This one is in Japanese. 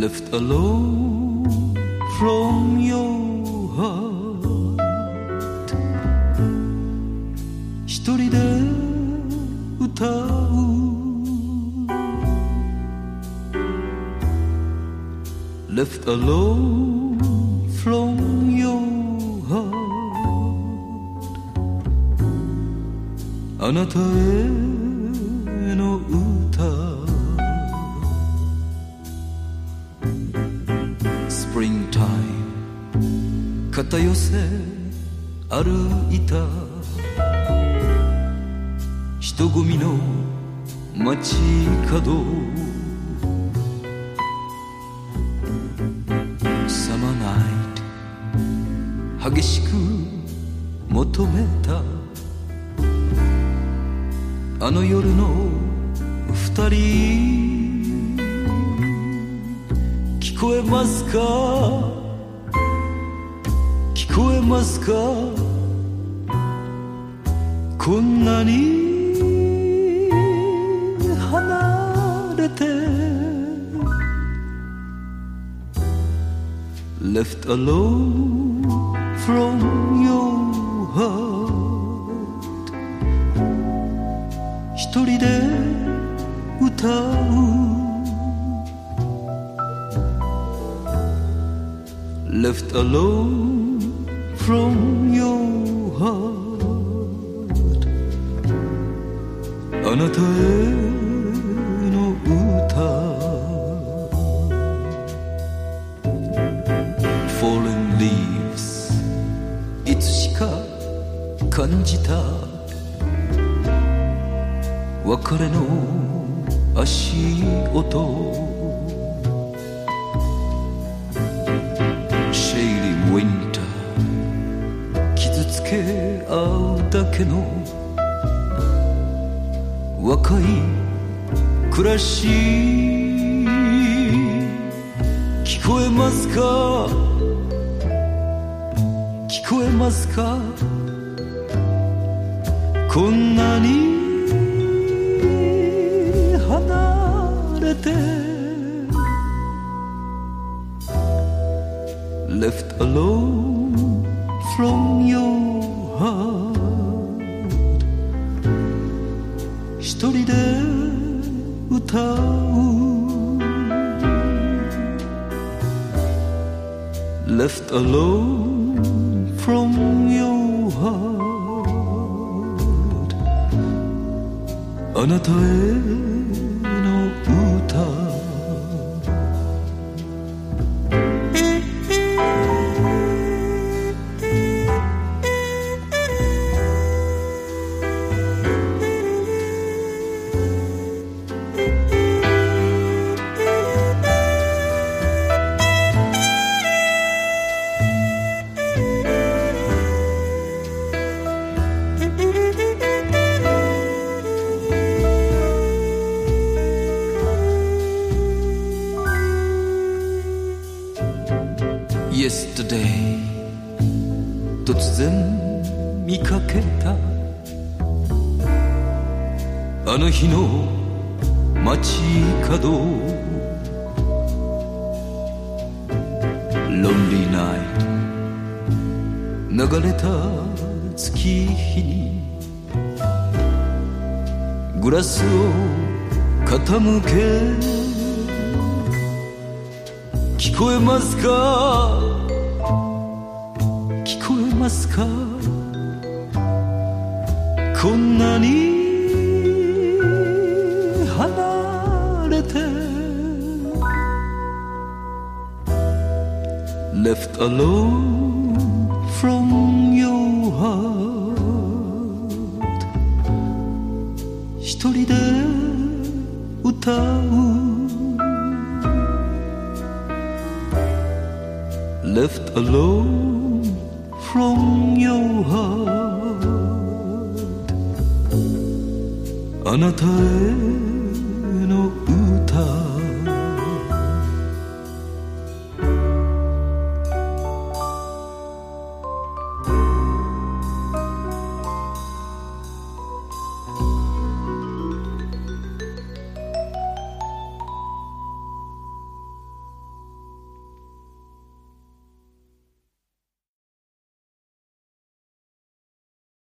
left alone from your heart 一人で歌う left alone from your heart あなたへ Springtime. 肩寄せ歩いた。人混みの街角。サマナイト。激しく求めた。あの夜の二人。聞こえますか？聞こえますか？こんなに離れて Left alone from your heart 一人で歌う。Left alone from your heart あなたへの歌 Fallen leaves いつしか感じた別れの足音 け合うだけの若い暮らし。聞こえますか？聞こえますか？こんなに離れて。Left alone. from your heart 一人で歌う Left alone from your heart あなたへ Yesterday. 突然見かけた。あの日の街角。Lonely night. 流れた月日に。グラスを傾け。聞こえますか？ますかこんなに離れて Left alone from your heart 一人で歌う left alone from your heart あなたへ